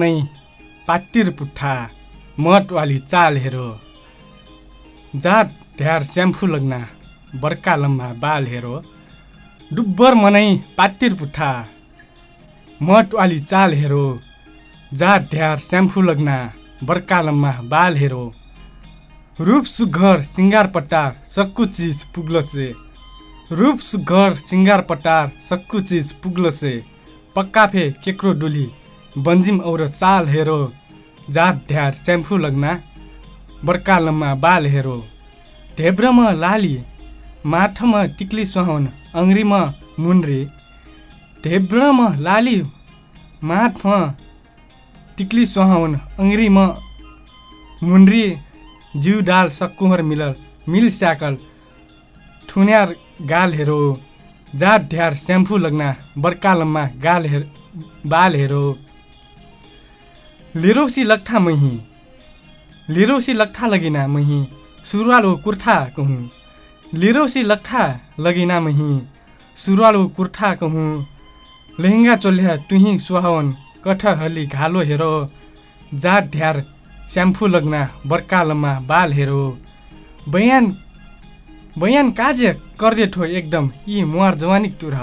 मनै पातिर पुट्ठा मटवाली चाल हेरो। जात ढ्यार स्याम्फू लग्ना बर्का लम्बा बाल हेरो। डुब्बर मनै पातिर पुट्ठा मटवाली चाल हेरो। जात ढ्यार स्याम्फू लग्ना बर्का लम्बा बाल हेरो। रूप सुघर सिङ्गार पटार सक्कु चिज पुग्लो से रूप सुघर सिङ्गार पटार सक्कु चिज पुग्लो से पक्का फे केक्रो डुली बन्जिम और साल हेरो जात ढ्यार स्याम्फू लग्ना बर्का लम्मा बाल हेरो। ढेब्रमा लाली माथमा टिक्ली सुहाउन अङ्ग्रीमा मुन्रे। ढेब्रमा लाली माथमा टिक्ली सुहाउन अङ्ग्रीमा मुन्री। जिउ डाल सक्कुहर मिलल मिल स्याकल ठुन्यार गाल हेरो। जात ढ्यार स्याम्फू लग्ना बर्का लम्मा गाल हेर बाल हेरो। लिरौसी लट्ठा मही। लिरौसी लट्ठा लगिना मही सुरुवालो कुर्था कहूँ। लिरौसी लट्ठा लगिना मही सुरुवालो कुर्था कहूँ। लेहेङ्गा चोल्या तुही सुहावन कठ हली घालो हेरो। जात ढ्यार स्याम्फू लग्ना बर्का लम्मा बाल हेरो। बयान बयान काजे कर्जे ठो एकदम यी मुहार जवानिक तुर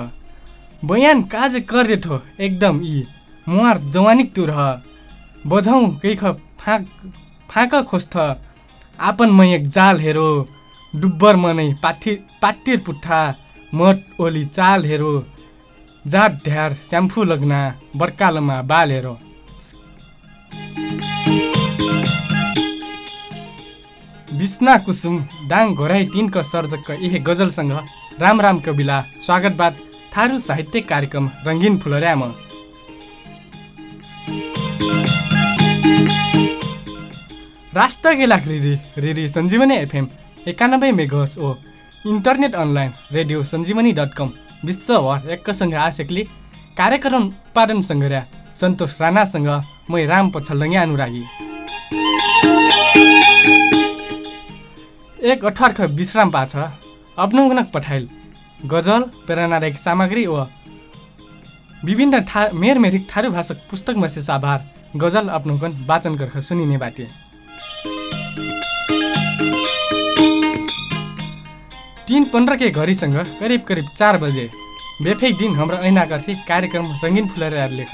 बयान काजे कर्जे ठो एकदम यी मुहार जवानिक तुर बझौँ कैख फाँक फाँक खोस्थ। आपन मयक जाल हेरो। डुब्बर मनै पाठी पाटिर पुट्ठा मट ओली चाल हेरो। जात ढ्यार स्याम्फू लग्ना बर्का लम्मा बाल हेरो। विष्णा कुसुम डाङ घोराई तिनको सर्जकका यही गजलसँग राम राम कविला स्वागतवाद थारू साहित्य कार्यक्रम रङ्गिन फुलर्याम। राष्ट्र गेलाक रिरी रिरी सञ्जीवनी एफएम एकानब्बे मेगस ओ internet online radio Sanjivani dot com. विश्वभर एकसँग आशेकले कार्यक्रम उत्पादन सङ्ग्रह सन्तोष राणासँग मै राम पछल्लङ्गे अनुरागी। एक अठार्ख विश्राम पाछ अप्नाउनक पठाइल। गजल प्रेरणादायक सामग्री व विभिन्न ठा मेरमेरिक ठारू भाषक पुस्तक मसेस आभार। गजल अप्नाउकन वाचन गर्ख सुनिने बाटे। तिन पन्ध्र के घडीसँग करिब करिब चार बजे बेफेक दिन हाम्रो ऐनाकर्फी कार्यक्रम रङ्गिन फुलर लेख।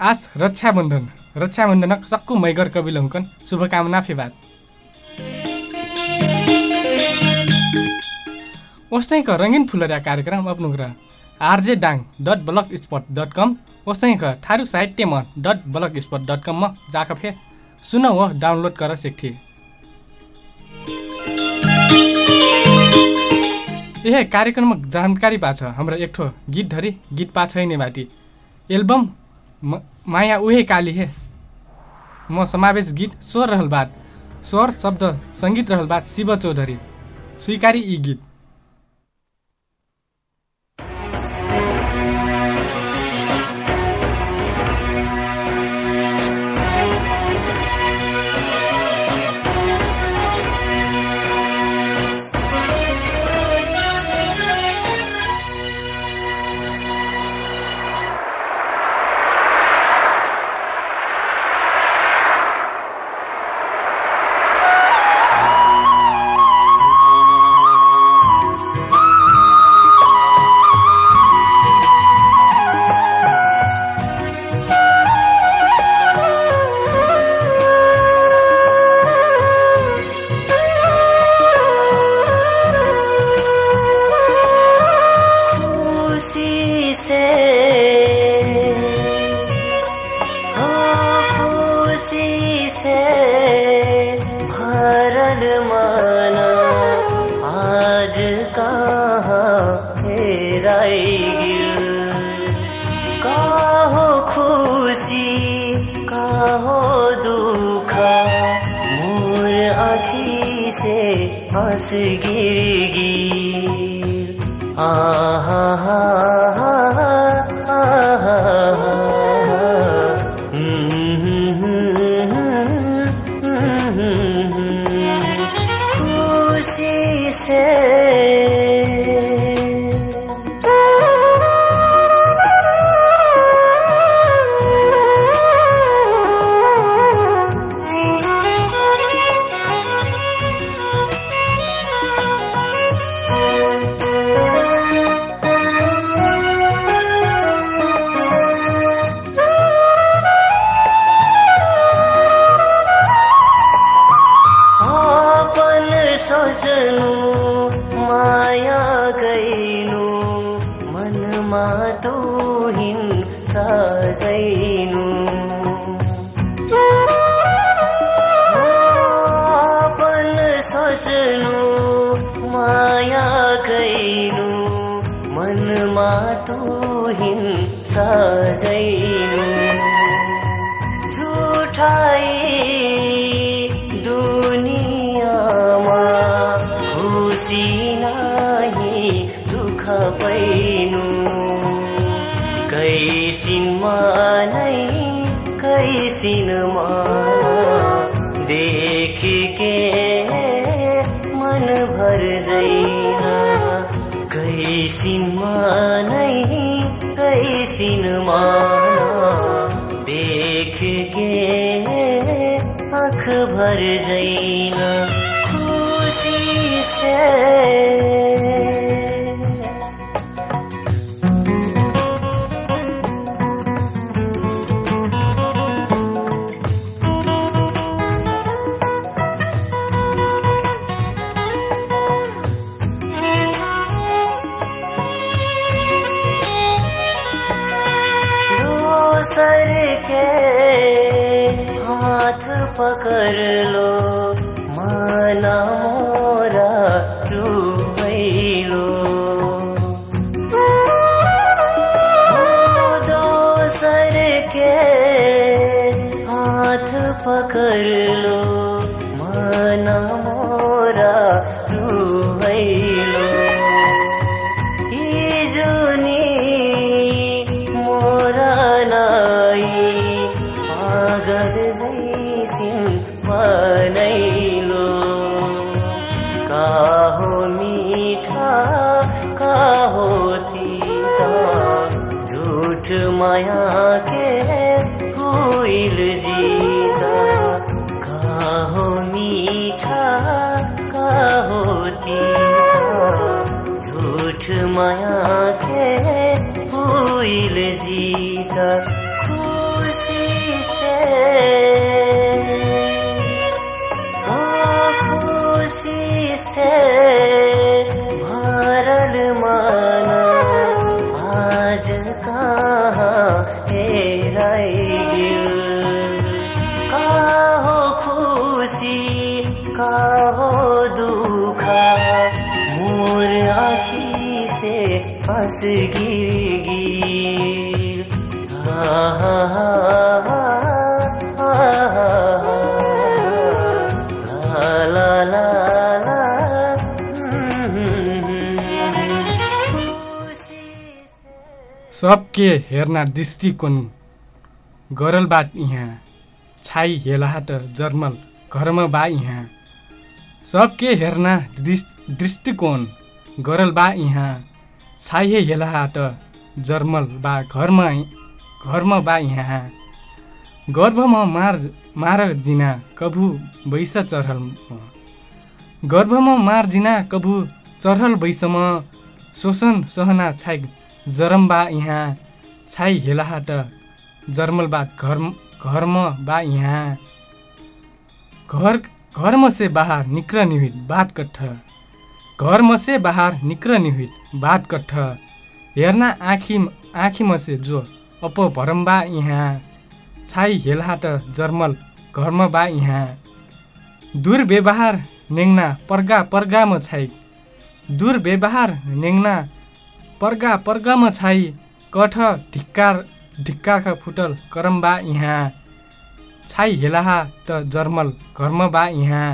आज रक्षाबन्धन। रक्षाबन्धनक सक्कु मैगर कविल हुकन शुभकामना फेबाद। ओस्तैक रङ्गिन फुलरिया कार्यक्रम अप्नुग्र RJ Dang dot blog spot dot com. ओस्तैक Tharu साहित्य मन डट ब्लक स्पट डट कममा जाक फेर सुन डाउनलोड गर सेक्थे ए कार्यक्रममा जानकारी पाछ हाम्रो एक ठो गीत धरी गीत पा छैन बाटी एल्बम माया उहे काली हे। म समावेश गीत स्वर रहल बात स्वर शब्द सङ्गीत रहल बात शिव चौधरी। स्वीकारी यी गीत। ha ha बस्नु माया कैनु मनमा तु हिंसा जैनु। झुठाई सबके हेर्ना दृष्टिकोण गरल बाट यहाँ छाई हेलाहाट जर्मल घरमा बा यहाँ। सबके हेर्ना दृष्- दृष्टिकोण गरल बा यहाँ छाइए हेलाहाट जर्मल बा घरमा घरमा बा यहाँ। गर्भमा मार मार जिना कभु बैस चढल। गर्भमा मार जिना कभु चढल बैसम शोषण सहना छाइ जरम बा यहाँ। छाइ हेलाहाट जर्मल बा घर घरमा बा यहाँ। घर घरमा से बाहर निक्र निहित बाट कट्ठ घरमा से बाहर निक्र निहित बाट कट्ठ हेर्न आँखी आँखीमा से जो अप भरम्बा यहाँ छाइ हेलहाट जर्मल घरमा बा यहाँ दुर्व्यवहार नेङ्ना पर्गा पर्गामा छाइ दुर्व्यवहार नेङ्ना पर्गा पर्गामा छाइ कठ धिक्कार धिक्कारका फुटल करम्बा यहाँ छाइ हेलाहा त जर्मल घरमा बा यहाँ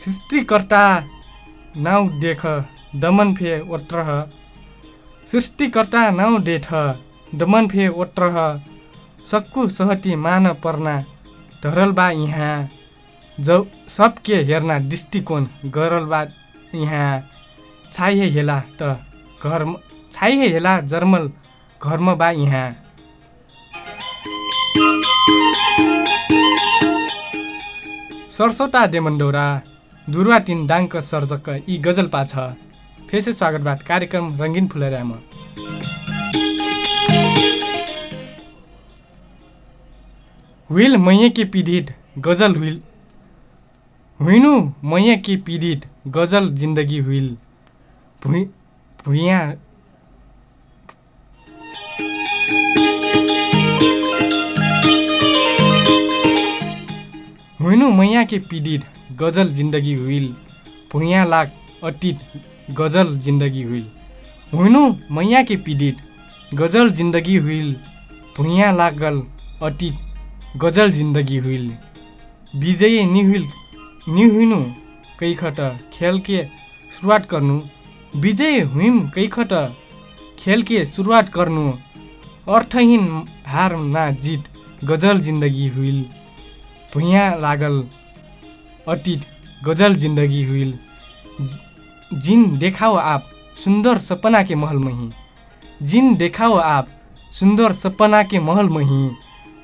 सृष्टिकर्ता नाउ देख दमन फे ओत्रह सृष्टिकर्ता नाउ डेठ दमन फे ओत्रह सक्कु सहती मान पर्ना धरल बा यहाँ जौ सबके हेर्ना दृष्टिकोण गरल बा यहाँ छाइहे हेला त घर छाइहे हेला जर्मल घरमा बा यहाँ सरसोता डेमन्डौरा दुर्वा तिन डाङ्क सर्जक यी गजल पाछ फेसे स्वागतबाट कार्यक्रम रङ्गिन फुलरामा। हुइल मैया के पीडित गजल हुइल। हुइनु मैया के पीडित गजल जिन्दगी हुइल। भुइ भुइँ हुइनु मैया के पीडित गजल जिन्दगी हुइल। भुइँ लाग अतीत गजल जिन्दगी हुइल। हुइनु मैया के पीडित गजल जिन्दगी हुइल। भुइँया लागल अतीत गजल जिन्दगी हुइल। विजय निहुल निहुनु कैखट खेल के सुरुवात गर्नु। विजय हुइम कैखट खेल के सुरुवात गर्नु। अर्थहीन हार ना जित गजल जिन्दगी हुइल। भुइँया लागल अतीत गजल जिन्दगी हुइल। जिन देखाओ आप सुन्दर सपना के महल मही जिन देखाओ आप सुन्दर सपना के महल मही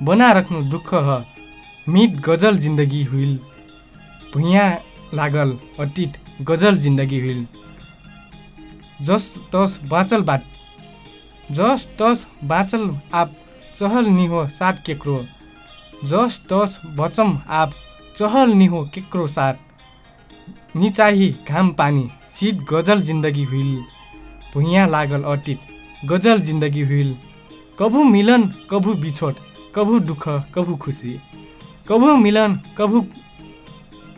बना रख्नु दुःख ह मित गजल जिन्दगी हुइल। भुइँया लागल अतीत गजल जिन्दगी हुइल। जस तस बाँचल बाट जस तस बाँचल आप चहल निहो साथ केक्रो। जस तस बचम आप चहल निहो केक्रो साथ। निचाही घाम पानी शीत गजल जिन्दगी हुइल भुइँया लागल अतीत गजल जिन्दगी हुइल। कभु मिलन कभु बिछोट कभु दुःख कभु खुसी। कभु मिलन कभु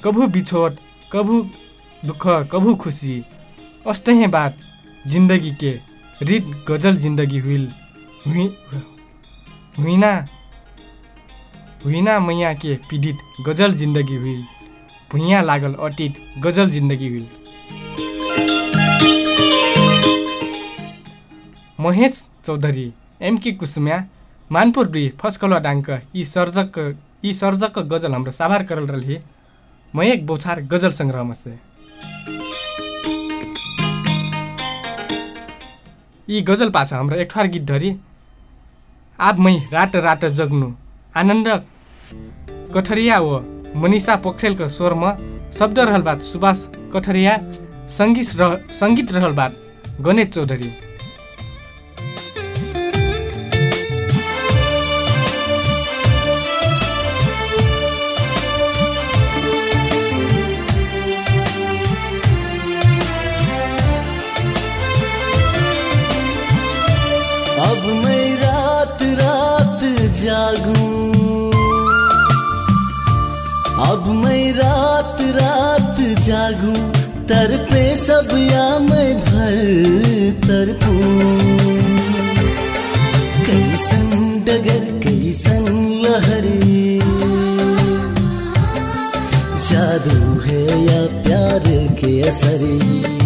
कभु बिछोट कभु दुःख कभु खुसी। अस्तहे बात जिन्दगी के रित गजल जिन्दगी हुइल। हुइ- हुइना हुइना मैया के पीडित गजल जिन्दगी हुइल। भुइँया लागल अतीत गजल जिन्दगी हुइल। महेश चौधरी एमके कुसुम्या मानपुर दुई फर्स्ट कलर डाङ्क यी सर्जक यी सर्जक गजल हाम्रो साभार करल रहे मयक बौछार गजल सङ्ग्रहमा से यी गजल पाछ हाम्रो एकठार गीत धरी आप मै रात रात जग्नु आनन्द कठरिया व मनिषा पोखरेलको स्वरमा शब्द रहल बात सुभाष कठरिया सङ्गीत रह सङ्गीत रहल बात गणेश चौधरी। कैसन डगर कैसन जादू है या प्यार के असरी।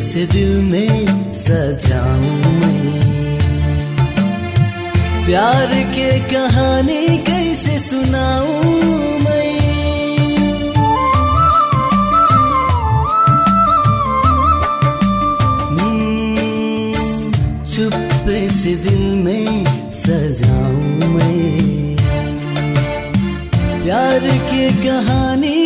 से दिल में सजाऊं मैं प्यार के कहानी कैसे सुनाऊं से दिल में सजाऊं मैं। प्यार के कहानी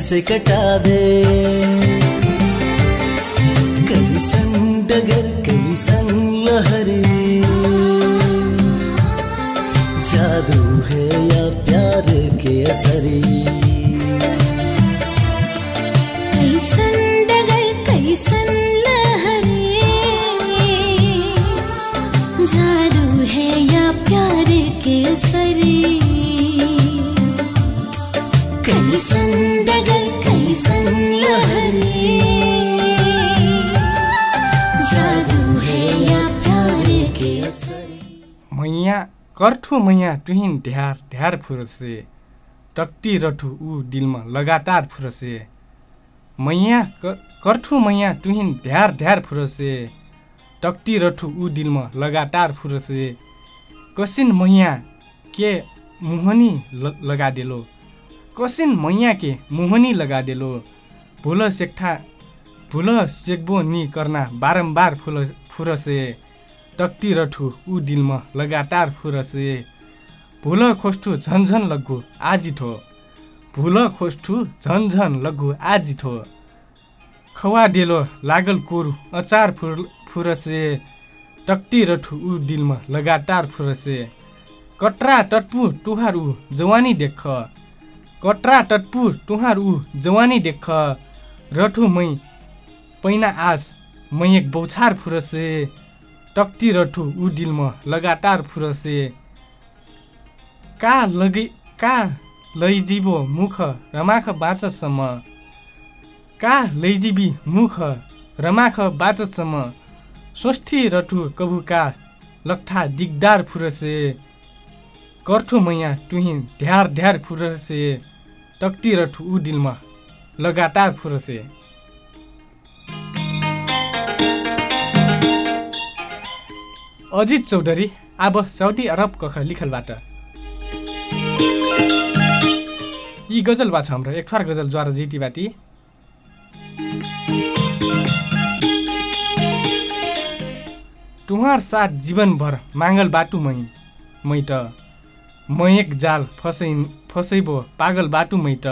से कटा दे। कर्ठु मैया टुहिन ढ्यार ढ्यार फुरसे टक्टी रठु ऊ दिलमा लगातार फुरसे। मैया कर्ठु मैया टुहिन ढ्यार ढ्यार फुरसे टक्टी रठु ऊ दिलमा लगातार फुरसे। कसिन मैया के मुहनी लगा देलो कसिन मैया के मुहनी लगा देलो भुल सेक्ठा भुल सेक्बो नि कर्ना बारम्बार फुल फुरसे। टक्टी रठु ऊ दिलमा लगातार फुरसे। भुल खोस्टु झन्झन लघु आजिठो भुल खोस्टु झन्झन लघु आजिठो खवा डेलो लागल कोरु अचार फुर फुरसे। टक्टी रठु ऊ दिलमा लगातार फुरसे। कटरा टटपु टुहार ऊ जवानी देख। कटरा टटपु टुहार ऊ जवानी देख। रठु मै पैना आस मै एक बौछार फुरसे। टक्टी रठु ऊ लगातार फुरसे। का लगै का लैजिबो मुख रमाख बाँचसम्म? का लैजिबी मुख रमाख बाँचसम्म? स्वस्थी रठु कबुका लट्ठा दिगदार फुरसे। कर्ठु मैया टुहिन ध्यार ध्यार फुरसे। टक्टी रठु ऊ दिलमा लगातार फुरसे। अजित चौधरी अब साउदी अरब कख लिखलबाट। यी गजल छ हाम्रो एक ठुर गजल ज्वार जिटी बाटी तुहार साथ जीवनभर माङ्गल बाटु मै मै त एक जाल फसै फसैबो पागल बाटु मै त।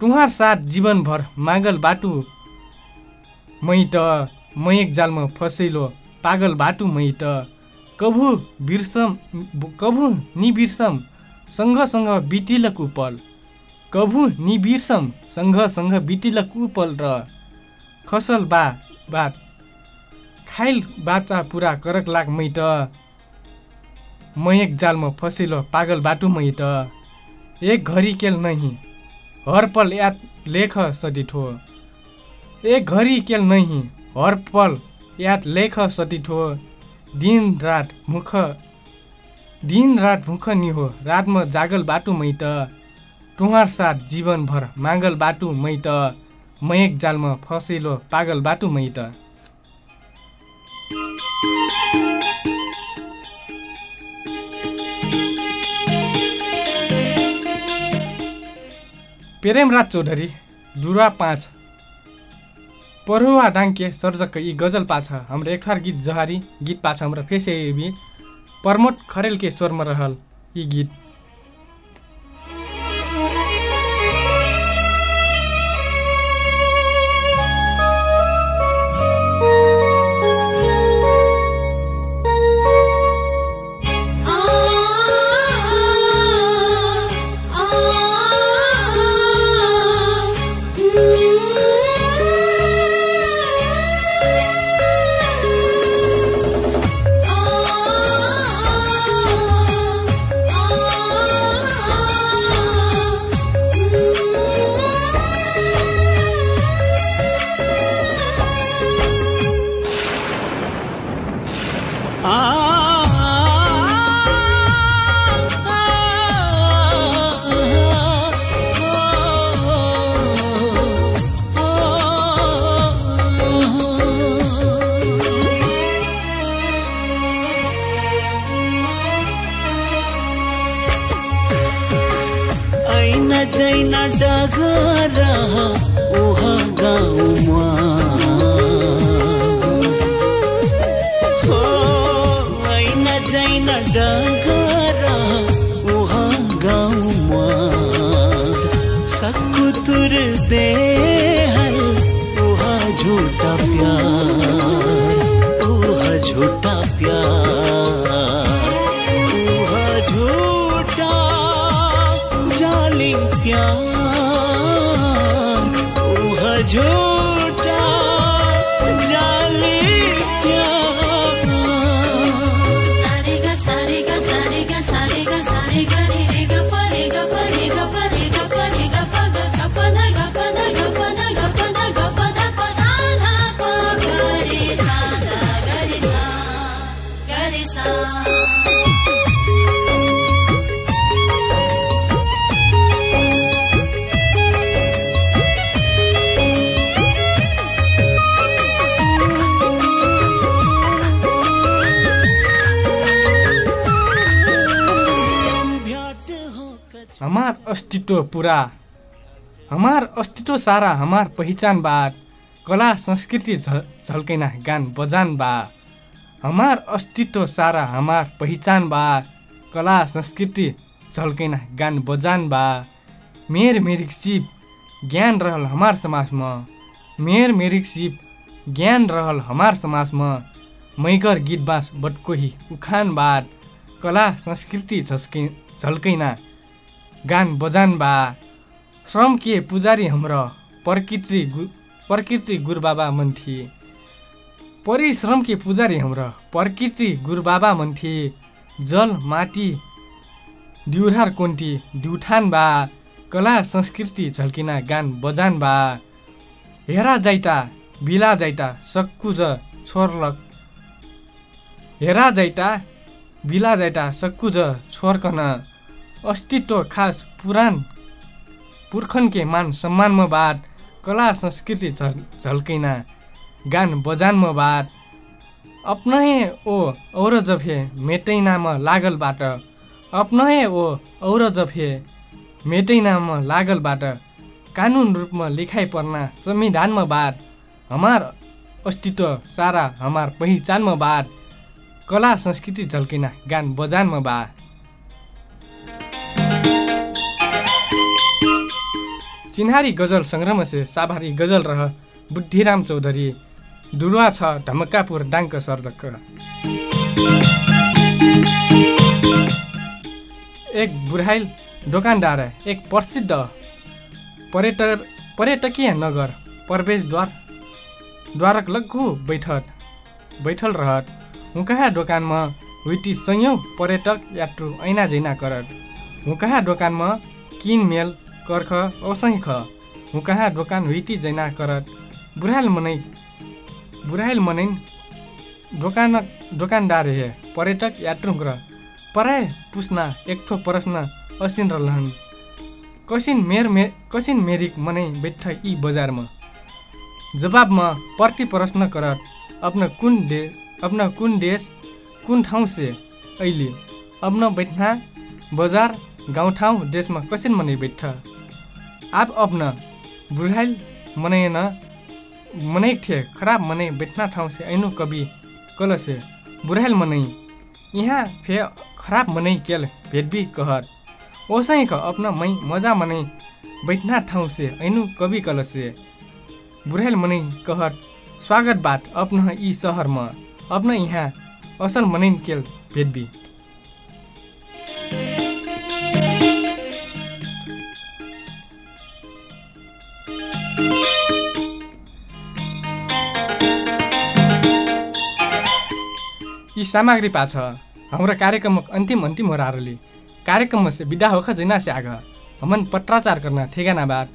तुहार साथ जीवनभर मागल बाटु मै त मै एक जालमा फसैलो पागल बाटु मै त कभु बिर्सम कभु निबिर्सम सँगसँग बितिलक उपल कभु निबिर्सम सँगसँग बितिलक उपल र खसल बा बात खाइल बाचा पुरा करक लाग मै त मै एक जालमा फसिलो पागल बाटु मै त एक घरी केल नहीं हर पल याद लेख सदिठो एक घरी केल नहीं हर पल याद लेख सदिठो। दिन रात मुख। दिन रात मुख नि हो रातमा जागल बाटु मै त तुहार साथ जीवनभर मागल बाटु मै त मै एक जालमा फसिलो पागल बाटु मै त प्रेमराज चौधरी दुरा पाँच। परुवा डाङ्के सर्जक यी गजल पाछ। हाम्रो एक ठुर गीत जहारी गीत पाछ हाम्रो फेस एबी। प्रमोद खरेल के स्वरमा रहल यी गीत। न जैना डागा रहा गाँव हो ऐना जैना डागा रहा ओहा गाँव सकुतुर दे हल ओहा झूठा प्यार। अस्तित्व पूरा। हमार अस्तित्व सारा हमार पहिचान बात कला संस्कृति झल्कैना गान बजान बा हमार अस्तित्व सारा हमार पहिचान बा कला संस्कृति झल्कैना गान बजान बा मेर मेरिक सिप ज्ञान रहल हमार समाजमा। मेर मेरिक सिप ज्ञान रहल हमार समाजमा। मैगर गीत बाँस बटकोही उखान बात कला संस्कृति झस्कै झल्कैना गान बजान बा। श्रम के पुजारी हाम्रो प्रकृति गु प्रकृति गुरुबाबा मन थिए परिश्रम के पुजारी हाम्रो प्रकृति गुरुबाबा मन थिए जल माटी दिउरार कोन्टी दिउठान बा। कला संस्कृति झल्किना गान बजान बा। हेरा जाइता बिला जाइता सक्कुज छोर्लक। हेरा जाइता बिला जाइता सक्कुज छोर्कन। अस्तित्व खास पुराण पुर्खन के मान सम्मानमा बात कला संस्कृति झल झल्कैना गान बजानमा बात अपनहे ओ और जफे मेटैनामा लागलबाट अपनहे ओ और जफे मेटैनामा लागलबाट कानुन रूपमा लेखाइ पर्ना संविधानमा बात हमार अस्तित्व सारा हमार पहिचानमा बात कला संस्कृति झल्किना गान बजानमा बा चिन्हारी गजल सङ्ग्रह से साभारी गजल रह बुद्धिराम चौधरी। डुरुवा छ ढमक्कापुर डाङ्क सर्जक। एक बुढाइल दोकानदार एक प्रसिद्ध पर्यटक पर्यटकीय नगर प्रवेशद्वार द्वारक लघु बैठक बैठल रहत। हुँकहा दोकानमा हुइटी सयौँ पर्यटक यात्रु ऐना जैना करत। हुँकहा दोकानमा किनमेल कर्ख औसही ख हुँकहा दोकान हुइटी जैना करत। बुढाइल मनै बुढाइल मनैन दोकान दोकानदार हे पर्यटक यात्रु ग्र पराय पुस्ना एक ठो प्रश्न असिन रहलन कसिन मेर मे कसिन मेरिक मनै बैठ यी बजारमा। जवाबमा प्रति प्रश्न करत अपना कुन दे अपना कुन देश कुन ठाउँ से अहिले अपना बैठना बजार गाउँठाउँ देशमा कसिन मनै बैठ? आप अपना बुढाइल मनै न मनै थे खराब मनै बैठना ठाउँ से ऐनु कवि कल से बुढाइल मनै। यहाँ फे खराब मनै केल भेटबी कहत ओसै क अपना मै मजा मनै बैठना ठाउँ से ऐनु कवि कल से बुढाइल मनै कहत स्वागत बात अपना यी सहरमा अपना यहाँ असल मनैन केल भेटबी यी सामग्री पाछ। हाम्रो कार्यक्रम अन्तिम अन्तिम हो रारली कार्यक्रम से विदा होख जैना से आग। हमन पत्राचार करना ठेगाना बात।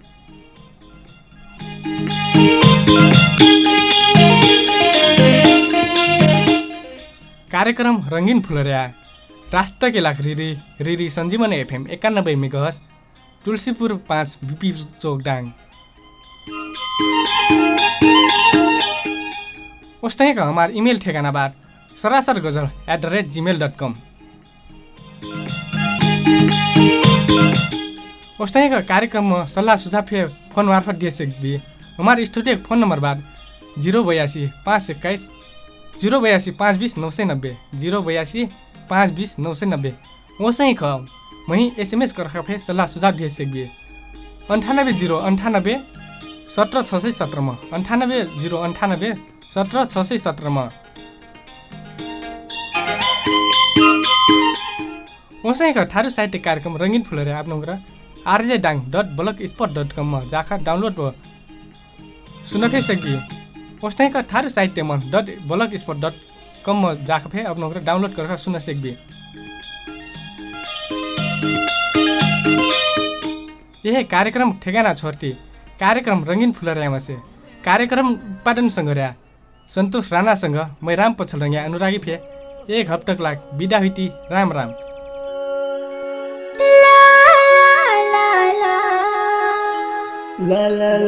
कार्यक्रम रङ्गिन फुलरिया। राष्ट्र के लाख रिरी रिरी सञ्जीवनी एफएम एकानब्बे मेगाहस तुलसीपुर पाँच बिपी चोकडाङ उस्तै का हमार ईमेल ठेगाना बात। सरासर गजल at the rate gmail dot com उस का कार्यक्रम में सल्लाह सुझाव फोन मार्फत दिए सकती हमारे स्टूडियो फोन नंबर बाद जीरो बयासी पाँच इक्कीस जीरो बयासी पाँच बीस नौ सौ नब्बे जीरो बयासी पाँच बीस नौ सौ नब्बे। वैसे कहो वहीं एस एम एस कर फिर सल्लाह सुझाव दिए सकती अन्ठानब्बे जीरो अन्ठानब्बे सत्र छ सय सत्रमा अन्ठानब्बे जिरो अन्ठानब्बे सत्र छ सय सत्रमा। उसँको ठाडो साहित्य कार्यक्रम रङ्गिन फुलहरू आफ्नो र RJ Dang dot blog spot dot कममा जाखा डाउनलोड व सुन फे सकि उसँको ठाडो साहित्य मन डट ब्लक स्पट डट कममा जाखा फे आफ्नो र डाउनलोड गरेर सुन सकबी यह कार्यक्रम ठेगाना छोर्ती। कार्यक्रम रङ्गिन फुलर्यामा से कार्यक्रम उत्पादन सङ्घर्या सन्तोष राणासँग मै राम पछल रङ्ग्या अनुरागी फे एक हप्तक लाग बिदा हुइती। Ram Ram. La la la